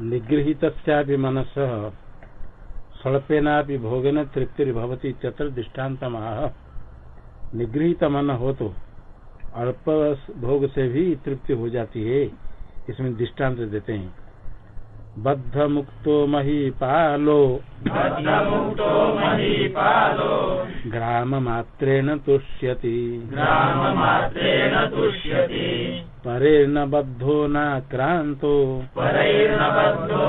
निगृहित मनस। स्वल्पेना भोगन तृप्तिर्भवती चतर दृष्टांत आह निगृहित मन हो तो अल्प भोग से भी तृप्ति हो जाती है इसमें दृष्टांत देते हैं। बद्ध मुक्तो महीपालो। मुक्तो महीपालो। ग्राम मात्रेण तुष्यति। ग्राम मात्रेण तुष्यति। परेण बद्धो नाक्रान्तो परैर्न बद्धो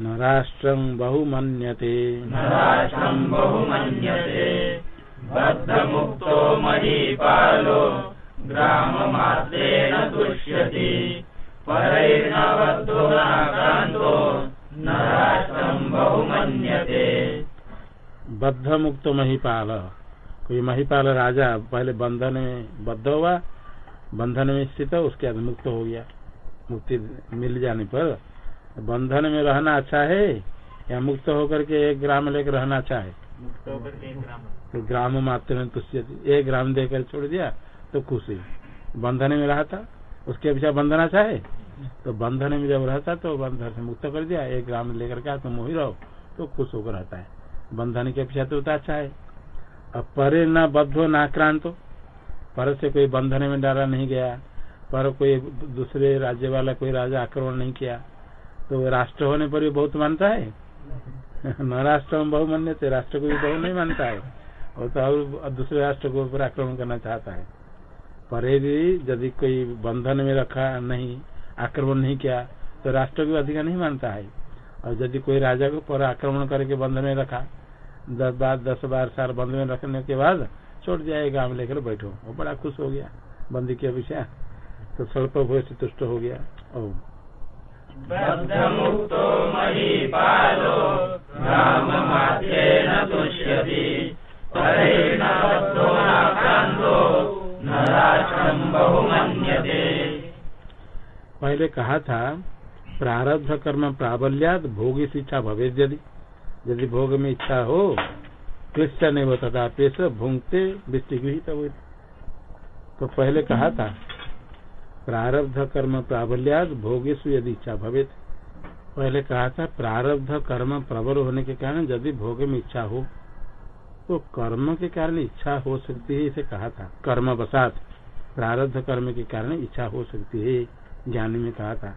न राष्ट्रं बहुमन्यते। न राष्ट्रं बहुमन्यते। बद्धमुक्तो महीपालो ग्राममात्रेण तुष्यति। परैर्न बद्धो नाक्रान्तो न राष्ट्रं बहुमन्यते। बद्ध मुक्त महिपाल। कोई महिपाल राजा पहले बंधन में बद्ध हुआ बंधन में स्थित उसके बाद मुक्त हो गया। मुक्ति मिल जाने पर बंधन में रहना अच्छा है या मुक्त होकर के एक ग्राम लेकर रहना अच्छा है? तो ग्राम मात्र में तुष्य एक ग्राम देकर छोड़ दिया तो खुशी बंधन में रहा था उसके अपेक्षा बंधन अच्छा है? तो बंधन में जब रहता तो बंधन से मुक्त कर दिया। एक ग्राम लेकर के तुम वही रहो तो खुश होकर रहता है। बंधन के अपेक्षा तो अच्छा है। अब परे न बद्धो न आक्रांत पर से कोई बंधन में डाला नहीं गया पर कोई दूसरे राज्य वाला कोई राजा आक्रमण नहीं किया। तो राष्ट्र होने पर भी बहुत मानता है? न राष्ट्र में बहु मान्य थे, राष्ट्र को भी बहु नहीं मानता है। और तो और दूसरे राष्ट्र को ऊपर आक्रमण करना चाहता है। पर भी यदि कोई बंधन में रखा नहीं, आक्रमण नहीं किया तो राष्ट्र को अधिकार नहीं मानता है। और यदि कोई राजा को पर आक्रमण करके बंध में रखा, दस बार दस बार साल बंद में रखने के बाद छोड़ दिया गाँव लेकर बैठो। वो बड़ा खुश हो गया। बंदी के विषय। तो स्वल्प भोज से तुष्ट हो गया। ओ पहले कहा था प्रारब्ध कर्म प्राबल्यात भोगी शिक्षा भवे यदि यदि भोग में इच्छा हो क्लिष्ट नहीं होता था। पेश भूंगते विष्टिगृहित हुए। तो पहले कहा था, प्रारब्ध कर्म प्राबल्यात भोगेशु यदि इच्छा भवे पहले कहा था, प्रारब्ध कर्म प्रबल होने के कारण यदि भोग में इच्छा हो तो कर्म के कारण इच्छा हो सकती है, इसे कहा था। कर्म बसात प्रारब्ध कर्म के कारण इच्छा हो सकती है, ज्ञानी में कहा था।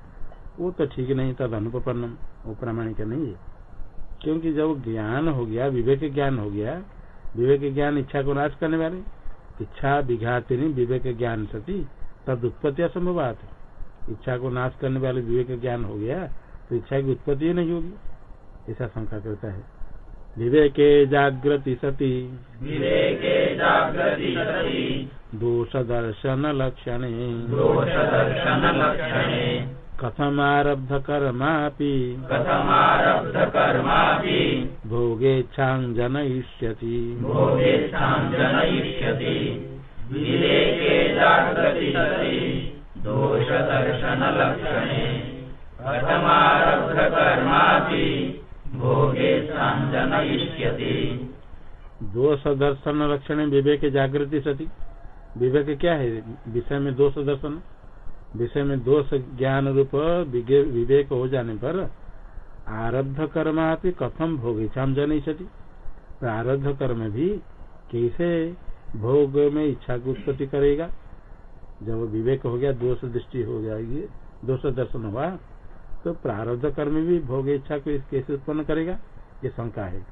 वो तो ठीक नहीं तद अनुपन्नम वो प्रामाणिक नहीं है। क्योंकि जब ज्ञान हो गया विवेक ज्ञान हो गया विवेक ज्ञान इच्छा को नाश करने वाले इच्छा विघातिनी विवेक ज्ञान सती तद उत्पत्ति असंभवात। इच्छा को नाश करने वाले विवेक ज्ञान हो गया तो इच्छा की उत्पत्ति नहीं होगी। ऐसा शंका करता है। विवेके जागृति सती। विवेके जागृति सति। दोष दर्शन लक्षणे। दोष दर्शन लक्षणे। कथमारब्ध कर्मापि कथमारब्ध कर्मापि भोगेच्छां जनयिष्यति भोगेच्छां जनयिष्यति विवेके कथमारब्ध कर्मापि भोगेच्छां जनयिष्यति दोष दर्शन लक्षण विवेक जागृति सती। विवेक क्या है? विषय में दोष दर्शन विषय में दोष ज्ञान रूप विवेक हो जाने पर आरब्ध कर्म भी कथम भोग इच्छा जन सती प्रारब्ध कर्म भी कैसे भोग में इच्छा की उत्पत्ति करेगा? जब विवेक हो गया, दोष दृष्टि हो जाएगी, दोष दर्शन हुआ तो प्रारब्ध कर्म भी भोग इच्छा को कैसे उत्पन्न करेगा? ये शंका है।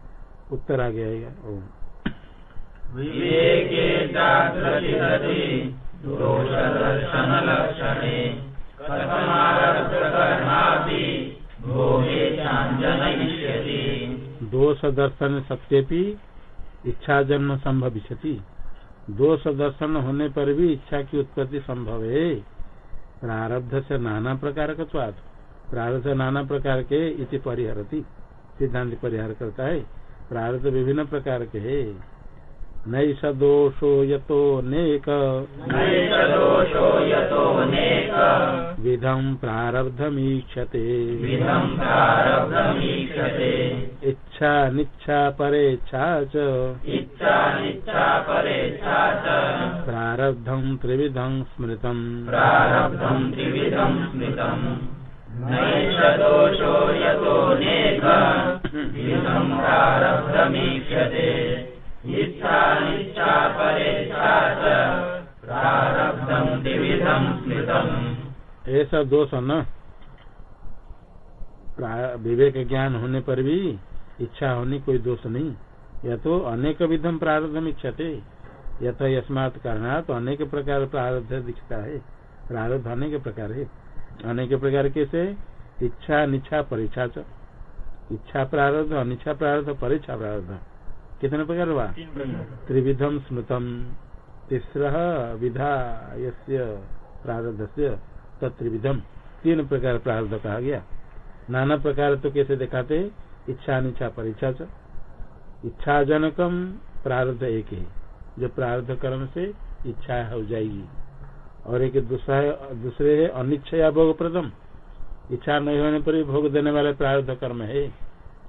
उत्तर आ गया ओम। दोष दर्शन सत्यपि इच्छा जन्म संभविष्यति। दोष दर्शन होने पर भी इच्छा की उत्पत्ति संभव। है प्रारब्ध से नाना प्रकार का प्रारब्ध नाना प्रकार के इति परिहरती। सिद्धांत परिहार करता है। प्रारब्ध विभिन्न प्रकार के है। नैष दोषो यतो नेक। दोषो यतोऽनेक विधम प्रारब्धमीक्षते। विधं प्रारब्धमीक्षते। इच्छा निच्छा परेच्छा च। इच्छानिच्छा परेच्छा च प्रारब्धं त्रिविधं स्मृतम्। प्रारब्धं त्रिविधं स्मृतम्। नैष दोषो यतोऽनेक विधम् प्रारब्धमीक्षते। ऐसा दोष न? विवेक ज्ञान होने पर भी इच्छा होने कोई दोष नहीं। या तो अनेक विधम प्रारब्धम इच्छते। यथ यस्मात करना तो अनेक प्रकार प्रारब्ध दिखता है। प्रारब्ध अनेक प्रकार है। अनेक प्रकार कैसे इच्छा निच्छा परीक्षा इच्छा प्रारब्ध, अनिच्छा प्रारब्ध, परीक्षा प्रारब्ध। कितने प्रकार हुआ? त्रिविधम स्मृतम। तीसरा विधा यस्य प्रारब्ध से तत्रिविधम तीन प्रकार प्रारब्ध कहा गया। नाना प्रकार तो कैसे दिखाते? इच्छा अनिच्छा परीक्षा च। इच्छा जनकम प्रारब्ध एक है। जो प्रारब्ध कर्म से इच्छा हो जाएगी। और एक दूसरा है दूसरे है अनिच्छया भोग प्रदम इच्छा नहीं होने पर भी भोग देने वाले प्रारब्ध कर्म है।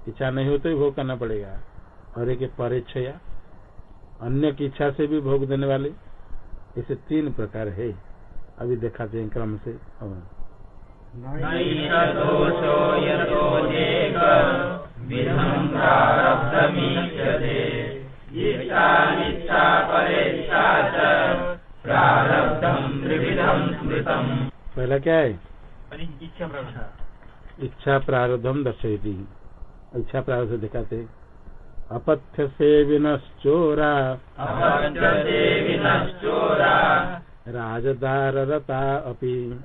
इच्छा नहीं हो तो भोग करना पड़ेगा। और एक परेच्छया अन्य की इच्छा से भी भोग देने वाले ऐसे तीन प्रकार है। अभी दिखाते हैं क्रम से। पहला क्या है? इच्छा इच्छा प्रारब्धम दर्शयती। इच्छा प्रारब्ध दिखाते अपथ्य से विनश्चोरा राजदाररता अपि।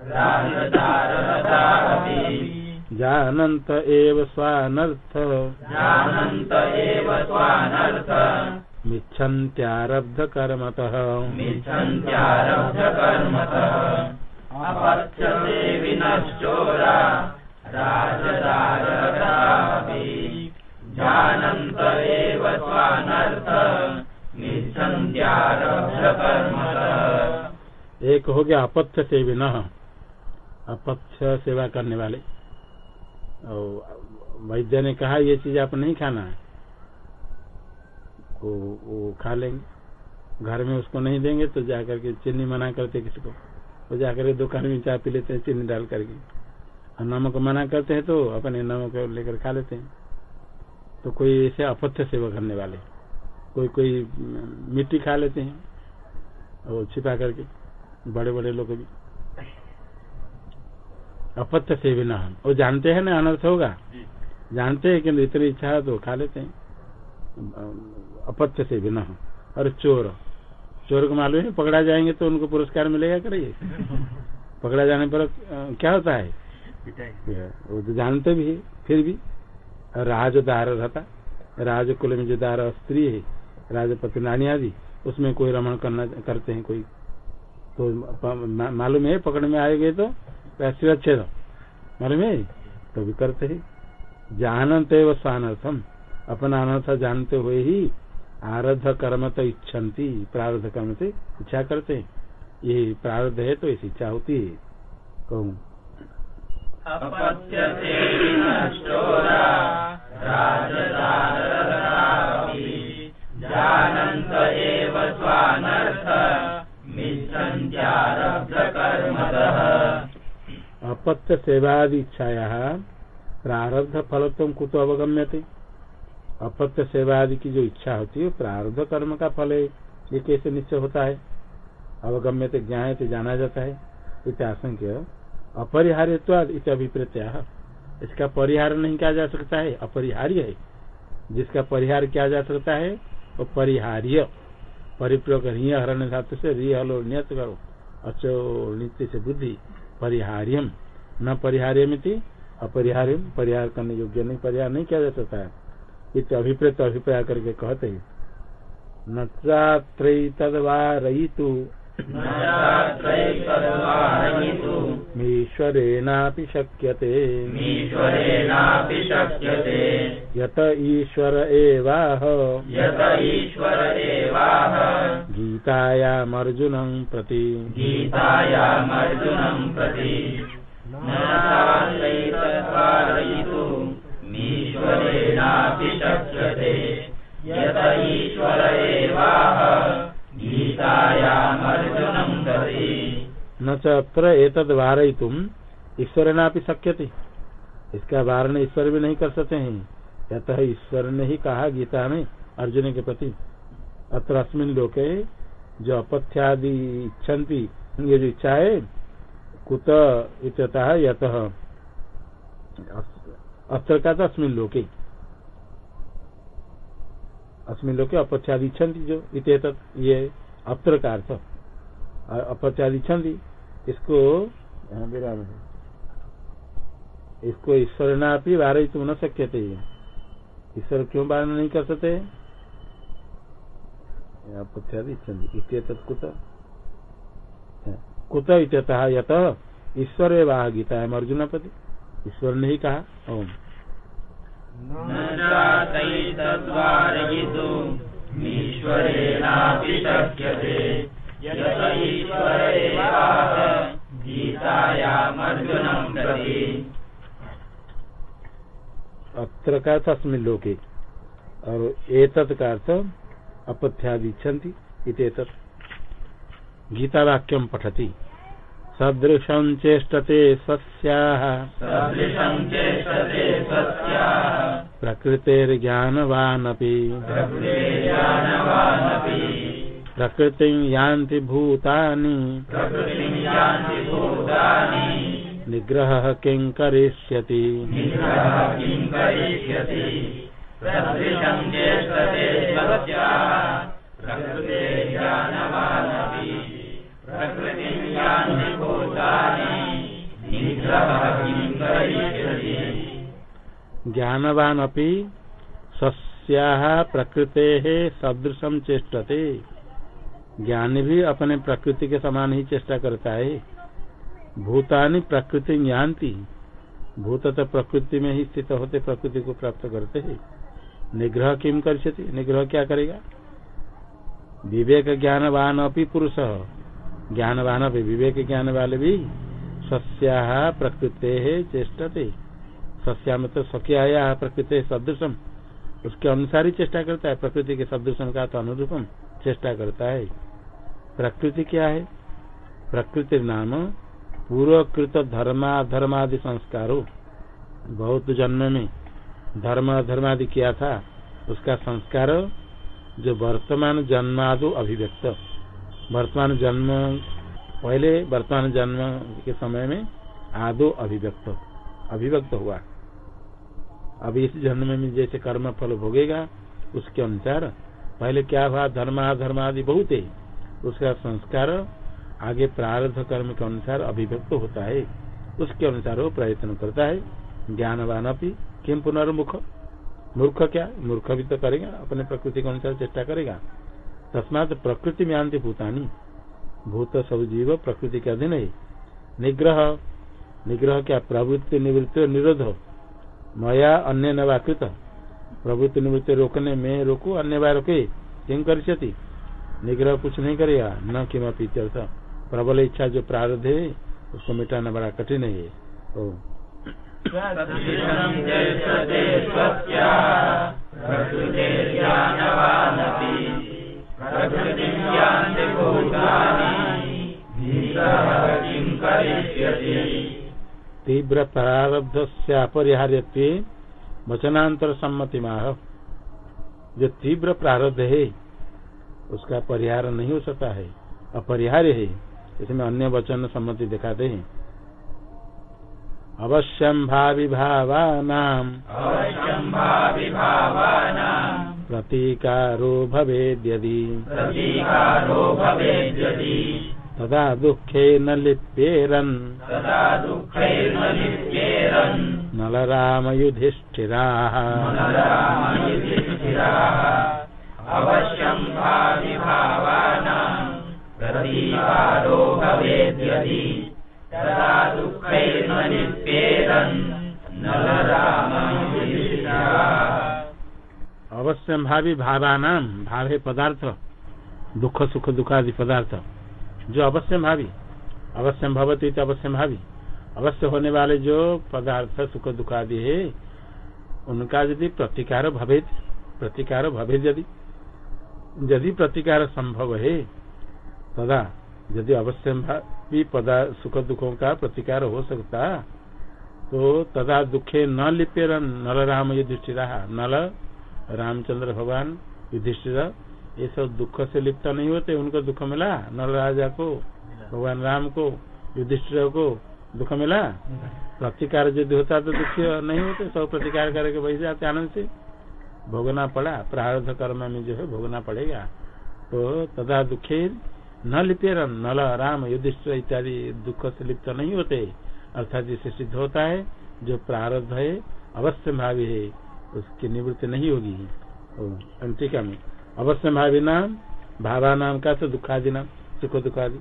अपि। जानन्त एव स्वानर्थ। जानन्त एव स्वानर्थ। मिच्छन्त्यारब्ध कर्मतः मिच्छन्त्यारब्धकर्मतः। अपत्यते विनश्चोरा राजदाररतापि एक हो गया अपथ्य से विन अपथ्य सेवा करने वाले। और वैद्य ने कहा ये चीज़ आप नहीं खाना है। वो, वो खा लेंगे। घर में उसको नहीं देंगे तो जाकर के चीनी मना करते किसी को। तो जाकर के दुकान में चाय पी लेते हैं चीनी डाल करके। और नमक मना करते हैं तो अपने नमक लेकर खा लेते हैं। तो कोई ऐसे अपथ्य सेवा करने वाले कोई कोई मिट्टी खा लेते हैं और छिपा करके बड़े बड़े लोग भी। अपत्य से भी न वो जानते हैं ना अनर्थ होगा? जानते हैं कि इतनी इच्छा है तो खा लेते हैं। अपत्य से भी न और चोर। चोर को मालूम है पकड़ा जाएँगे तो उनको पुरस्कार मिलेगा करिए पकड़ा जाने पर क्या होता है? वो तो जानते भी है फिर भी। राजदार रहता राजकुल में जो दार स्त्री है, राजपति नानी आदि, उसमें कोई रमण करना करते हैं कोई। तो मालूम है, पकड़ में आए गए तो शिवच्छेद मालूम है? तो भी करते है। जानते व स्वानर्थम अपना अनर्थ जानते हुए ही आरब्ध कर्म तो इच्छन्ति प्रारब्ध कर्म से इच्छा करते हैं। ये प्रारब्ध है तो ऐसी इच्छा होती है। कहूँ अपत्यते विनश्चोरा राजदाररतापि जानन्त एव स्वानर्थ मिच्छन्त्यारब्धकर्मतः अपत्य सेवादि इच्छाया प्रारब्ध फलत्व कुतो अवगम्यते अपत्य सेवादि की जो इच्छा होती है प्रारब्ध कर्म का फल है ये कैसे निश्चय होता है? अवगम्यते ज्ञान से जाना जाता है। इत्याशंक्य अपरिहार्य इत अभिप्रेत्या इसका परिहार नहीं किया जा सकता है, अपरिहार्य है। जिसका परिहार किया जा सकता है, वो परिहार्य। परिप्रयोग रिय हरण धातु से रिय हलो नियत करो। अचो नित्य से बुद्धि। परिहार्यम। न परिहार्यमिति, अपरिहार्यम। परिहार करने योग्य नहीं, परिहार नहीं किया जा सकता है। इत अभिप्रेत अभिप्राय करके कहते हैं। न तदवारयितु न ईश्वरेणापि शक्यते। ईश्वरेणापि शक्यते। यत ईश्वर एवाह। यत ईश्वर एवाह। गीतायामर्जुनं प्रति। गीतायामर्जुनं प्रति। न शक्यते। यत ईश्वर एवाह। न च अत्र एतद् वारयितुम्। ईश्वर ना शक्य थे इसका वारण ईश्वर भी नहीं कर सकते हैं। अतः ईश्वर ने ही कहा गीता में अर्जुन के प्रति। अत्र अस्मिन लोके जो अपथ्यादि इच्छन्ति, ये जो इच्छा है, कुत इत्यतः यत। अत्र का तो अस्मिन लोके। अस्मिन लोके अपथ्यादि इच्छन्ति जो इत ये अत्र का अर्थ। अपथ्यादि इच्छन्ति। इसको विराम है। इसको ईश्वर ना भी वार तुम न शक्य थे ईश्वर क्यों वारण नहीं कर सकते? कुत। कुत इत्यतः यत। ईश्वर वाह गीता है अर्जुन पति ईश्वर ने ही कहा ओम। ईश्वरेणापि शक्यते। अत्र का अर्थ अस्मिन लोके और एतत् का अर्थ इत्येतत् गीता वाक्यम पठति। सदृशं चेष्टते स्वस्याः सदृशं चेष्टते स्वस्याः प्रकृतिर्ज्ञानवानपि। प्रकृतिर्ज्ञानवानपि। प्रकृतिं यान्ति भूतानि। निग्रहः किं करिष्यति? ज्ञानवान अपि स्वस्याः प्रकृतेः सदृशम चेष्टते ज्ञानी भी अपने प्रकृति के समान ही चेष्टा करता है। भूतानि प्रकृति ज्ञानती। भूत तो प्रकृति में ही स्थित होते, प्रकृति को प्राप्त करते हैं। निग्रह किम कर निग्रह क्या करेगा? विवेक ज्ञानवान अपनी पुरुष। ज्ञानवान भी विवेक ज्ञान वाले भी सस्या प्रकृते चेष्टते। सस्या में तो सख्या प्रकृति सदृशम उसके अनुसार ही चेष्टा करता है। प्रकृति के सदृशम का तो अनुरूपम चेष्टा करता है। प्रकृति क्या है? प्रकृति नाम पूर्वकृत धर्माधर्मादि संस्कारों। बहुत जन्म में धर्म अधर्मादि किया था, उसका संस्कार जो वर्तमान जन्मादो अभिव्यक्त। वर्तमान जन्म पहले, वर्तमान जन्म के समय में आदो अभिव्यक्त अभिव्यक्त हुआ। अभी इस जन्म में जैसे कर्म फल भोगेगा, उसके अनुसार पहले क्या हुआ धर्म आदि बहुत है। उसका संस्कार आगे प्रारब्ध कर्म के अनुसार अभिव्यक्त होता है। उसके अनुसार वो प्रयत्न करता है। ज्ञानवान अपनी किम पुनर्मुख? मूर्ख क्या? मूर्ख भी तो करेगा, अपने प्रकृति के अनुसार चेष्टा करेगा। तस्मात प्रकृति में आंति भूतानी। भूत सब जीव प्रकृति के अधीन है। निग्रह। निग्रह क्या? प्रवृत्ति निवृत्ति निरोध। मया अन्य नवाकृत प्रवृत्ति निवृत्ति रोकने में रोकू अन्य बार रोके। किम कर निग्रह कुछ नहीं करेगा। न किमपी प्रबल इच्छा जो प्रारब्ध है उसको मिटाना बड़ा कठिन है। ओ। किं तीव्र प्रारब्ध से अपरिहार्य वचनांतर सम्मति माह जो तीव्र प्रारब्ध है उसका परिहार नहीं हो सकता है। अपरिहार्य है इसमें अन्य वचन सम्मति दिखाते हैं। अवश्यम भावि भावानाम भाविभावानां। प्रतीकारो प्रतीकारो भवेद्यदि। तदा दुखे न लिप्येरन्। नलराम अवश्यं भाविभावानां प्रतीकारो भवेद्यदि तदा दुःखैर्न लिप्येरन् नलरामयुधिष्ठिराः। अवश्य भावी भावानाम भाव पदार्थ दुख सुख दुखादि पदार्थ। जो अवश्य भावी अवश्य भवती तो अवश्य भावी। अवश्य होने वाले जो पदार्थ सुख दुखादि है उनका यदि प्रतिकार भवे प्रतिकार भवे यदि यदि प्रतिकार संभव है तदा यदि अवश्य भी पदा सुख दुखों का प्रतिकार हो सकता तो तदा दुखे न लिप्य नल राम युधिष्ठिर नल रामचंद्र भगवान युधिष्ठिर ये सब दुख से लिप्त नहीं होते उनको दुख मिला। नल राजा को भगवान राम को युधिष्ठिर को दुख मिला? प्रतिकार यदि होता तो दुख नहीं होते, सब प्रतिकार करके वही जाते आनंद से। भोगना पड़ा, प्रारब्ध कर्म में जो है भोगना पड़ेगा। तो तदा दुखे न लिप्य नल राम युधिष्ठिर इत्यादि दुख से लिप्त नहीं होते। अर्थात जिसे सिद्ध होता है, जो प्रारब्ध है, अवश्य भावी है, उसकी निवृत्ति नहीं होगी। ठीक है अवश्य भावी नाम, भावा नाम का तो दुखादि नाम, सुख दुखादि।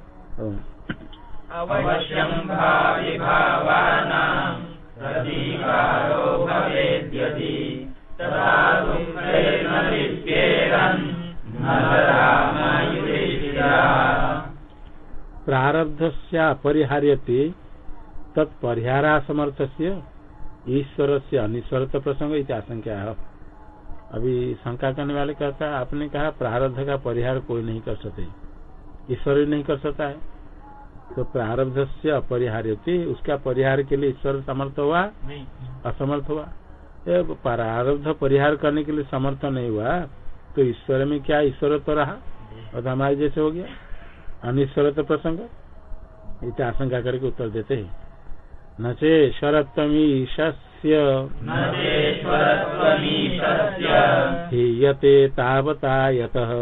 अवश्यम भावी भावानाम प्रारब्ध से अपरिहार्यते तत्परिहारा समर्थ से ईश्वर से अनिश्वरत प्रसंग इत आशंका अभी शंका करने वाले कहता है, आपने कहा प्रारब्ध का परिहार कोई नहीं कर सकते। ईश्वर नहीं कर सकता है। तो प्रारब्ध से अपरिहार्य उसका परिहार के लिए ईश्वर समर्थ हुआ? असमर्थ हुआ। प्रारब्ध परिहार करने के लिए समर्थ नहीं हुआ तो ईश्वर में क्या ईश्वर तो रहा? और हमारे जैसे हो गया। अनिश्वर तो प्रसंग। इत आशंका करके उत्तर देते हैं। न चेश्वरत्वमीशस्य हीयते तावता यतः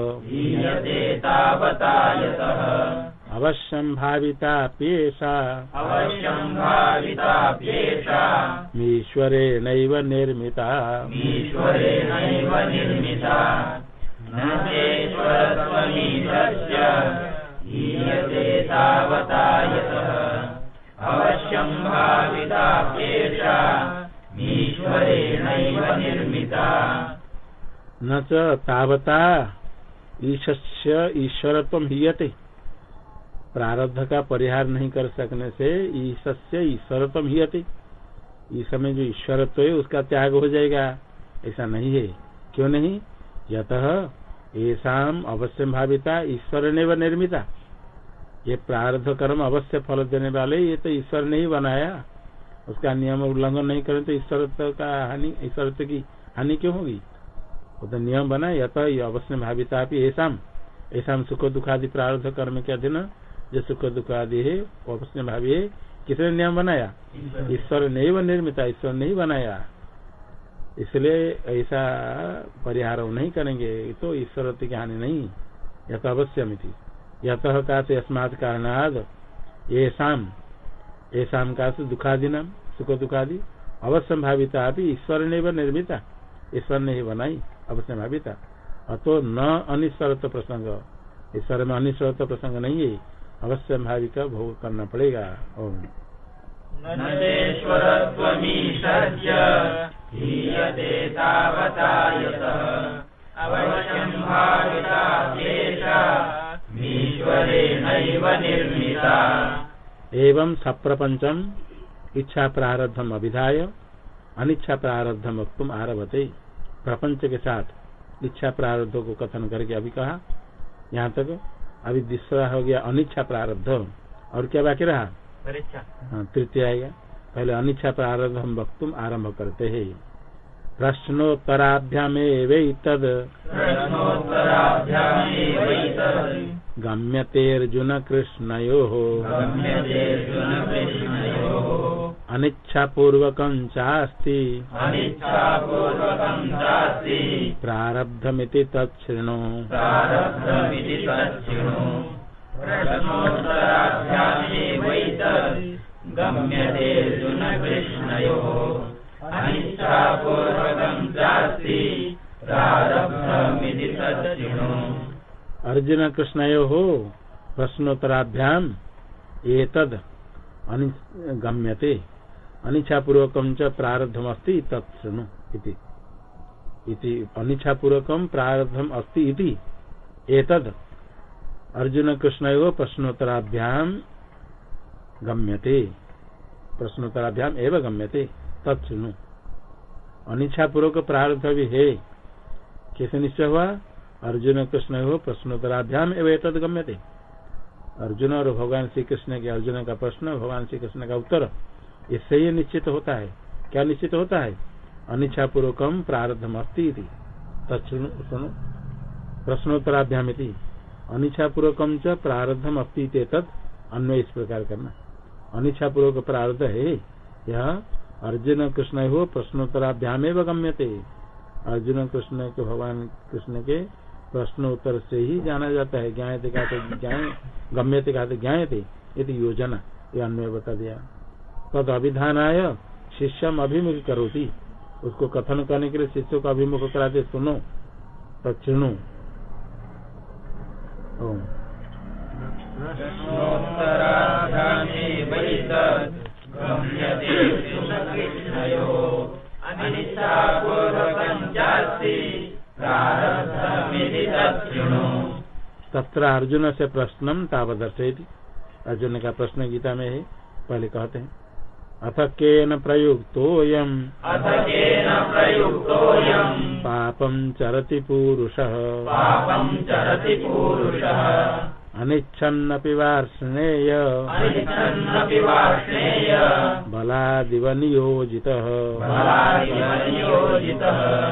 अवश्यं भाविताप्येषा अवश्यं भाविताप्येषा मीश्वरेणैव निर्मिता। ईश्वरेणैव निर्मिता। न हीयते तावता। ईश्य ईश्वरत्व हीयते। प्रारब्ध का परिहार नहीं कर सकने से ईश्य ईश्वरत्व हीयते ईश समय जो ईश्वरत्व है, उसका त्याग हो जाएगा। ऐसा नहीं है। क्यों नहीं? यत ऐसा अवश्य भाविता ईश्वर ने व निर्मिता। ये प्रारब्ध कर्म अवश्य फल देने वाले, ये तो ईश्वर ने ही बनाया। उसका नियम उल्लंघन नहीं करें तो ईश्वर का हानि ईश्वर की हानि क्यों होगी? वो तो नियम बना या तो अवश्य भाविता ऐसा ऐसा सुख दुखादि प्रारब्ध कर्म के अधीन जो सुख दुखादि है वो अवश्य भावी है किसने नियम बनाया ईश्वर। ने ही निर्मित ईश्वर ने ही बनाया इसलिए ऐसा परिहार नहीं करेंगे तो ईश्वर की हानि नहीं या तो अवश्य मिति यत का अस्मात् कारणाद येषाम येषाम का दुखादि नाम सुख दुखादि अवश्य भाविता ईश्वर ने निर्मिता ईश्वर ने ही बनाई अवश्य भाविता अतो न अनिश्वरत प्रसंग ईश्वर में अनिश्वरत प्रसंग नहीं है। अवश्य भाविका भोग करना पड़ेगा। ओम। एवं सप्रपंचम इच्छा प्रारब्धम अभिधाय अनिच्छा प्रारब्धम वक्तुम आरभते। प्रपंच के साथ इच्छा प्रारब्ध को कथन करके अभी कहा यहाँ तक अभी दूसरा हो गया अनिच्छा प्रारब्ध। और क्या बाकी रहा? हाँ, तृतीय आएगा पहले अनिच्छा प्रारब्ध हम वक्तुम आरंभ करते है। हैं प्रश्नोत्तराभ्यामेवैतद्। गम्यतेऽर्जुन कृष्णयोः अनिच्छापूर्वकं चास्ति। प्रारब्धमिति तच्छृणु। अर्जुन कृष्ण हो प्रश्नोत्तराभ्याम एतद गम्यते। अनिच्छापूर्वक च प्रारब्धम अस्ति इति। अनिच्छापूर्वकम प्रारब्धम अस्ति इति। एतद अर्जुन कृष्ण प्रश्नोत्तराभ्याम गम्यते। प्रश्नोत्तराभ्याम एवं गम्यते। तत्सुनु अनिच्छा पूर्वक प्रार्थ भी है। कैसे निश्चय हुआ? अर्जुन कृष्ण हो प्रश्नोत्तराभ्याम एवं तद गम्य थे अर्जुन और भगवान श्री कृष्ण के अर्जुन का प्रश्न, भगवान श्री कृष्ण का उत्तर। इससे ही निश्चित होता है। क्या निश्चित होता है? अनिच्छा पूर्वकम प्रारब्धम अस्ती सुनो। प्रश्नोत्तराभ्याम अनिच्छा पूर्वकम च प्रारब्धम अस्ती अन्य इस प्रकार करना। अनिच्छा पूर्वक प्रारब्ध है। यह अर्जुन कृष्ण हो प्रश्नोत्तराभ्याम गम्यते। अर्जुन कृष्ण के भगवान कृष्ण के प्रश्नोत्तर से ही जाना जाता है। ज्ञाते का गम्यते का ज्ञाते योजना। ये अन्वय बता दिया। तद अभिधान आय शिष्यम अभिमुख करोती। उसको कथन करने के लिए शिष्यों को अभिमुख कराते सुनो तत्णु तत्र अर्जुन से प्रश्न तावदर्शयति। अर्जुन का प्रश्न गीता में है पहले कहते हैं। अथ केन प्रयुक्तोऽयम्। अथ केन प्रयुक्तोऽयम्। पापं चरति पूरुषः। पापं चरति पूरुषः। अनिच्छन्नपि वार्ष्णेय। अनिच्छन्नपि वार्ष्णेय। बलादिव नियोजितः। बलादिव नियोजितः।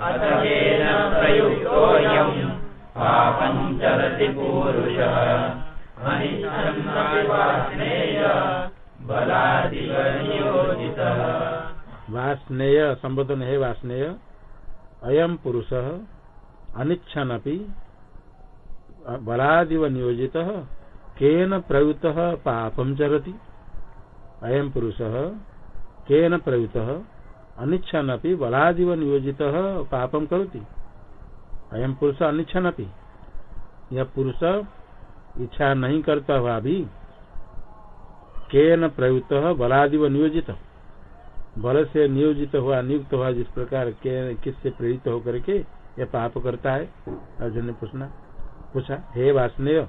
अथ केन प्रयुक्तोऽयम्। पापं चरति पूरुषः। अनिच्छन्नपि वार्ष्णेय। बलादिव नियोजितः वास्नेय, संबोधन है वास्नेय अयम पुरुष अनिच्छन बलादिव नियोजित केन प्रयुक्त पापम चरति? अयम पुरुष, केन प्रयुक्त अनिच्छन बलादिव नियोजित पापम करोति? अयम पुरुष अनिच्छन यह पुरुष इच्छा नहीं करता हुआ भी केन प्रयुक्त बलादिव नियोजित। बल से नियोजित हुआ, नियुक्त हुआ, जिस प्रकार के, किससे प्रेरित होकर के यह पाप करता है? अर्जुन ने पूछना। पूछा, हे वासनेय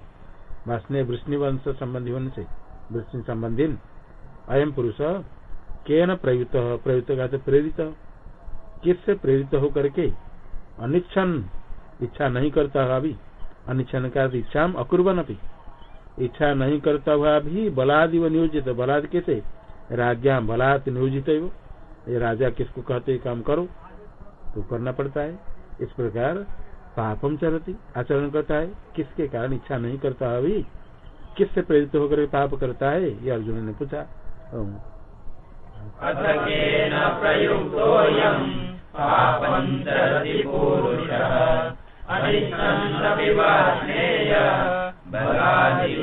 वासनेय वृष्णि वंश संबंधी होने से वृष्णि संबंधी अयम पुरुष, केन प्रयुक्त? प्रयुक्त का प्रेरित। किससे प्रेरित होकर के? अनिच्छन। इच्छा नहीं करता अभी। अनिच्छन का इच्छा अकुर्बन अपनी इच्छा नहीं करता हुआ भी बलाद व नियोजित बलाद कैसे? राजा बलात् नियोजित ये राजा किसको कहते काम करो। तो करना पड़ता है। इस प्रकार पापम चलती आचरण करता है। किसके कारण इच्छा नहीं करता अभी किससे प्रेरित होकर पाप करता है? ये अर्जुन ने पूछा। चरति